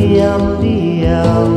diam-diam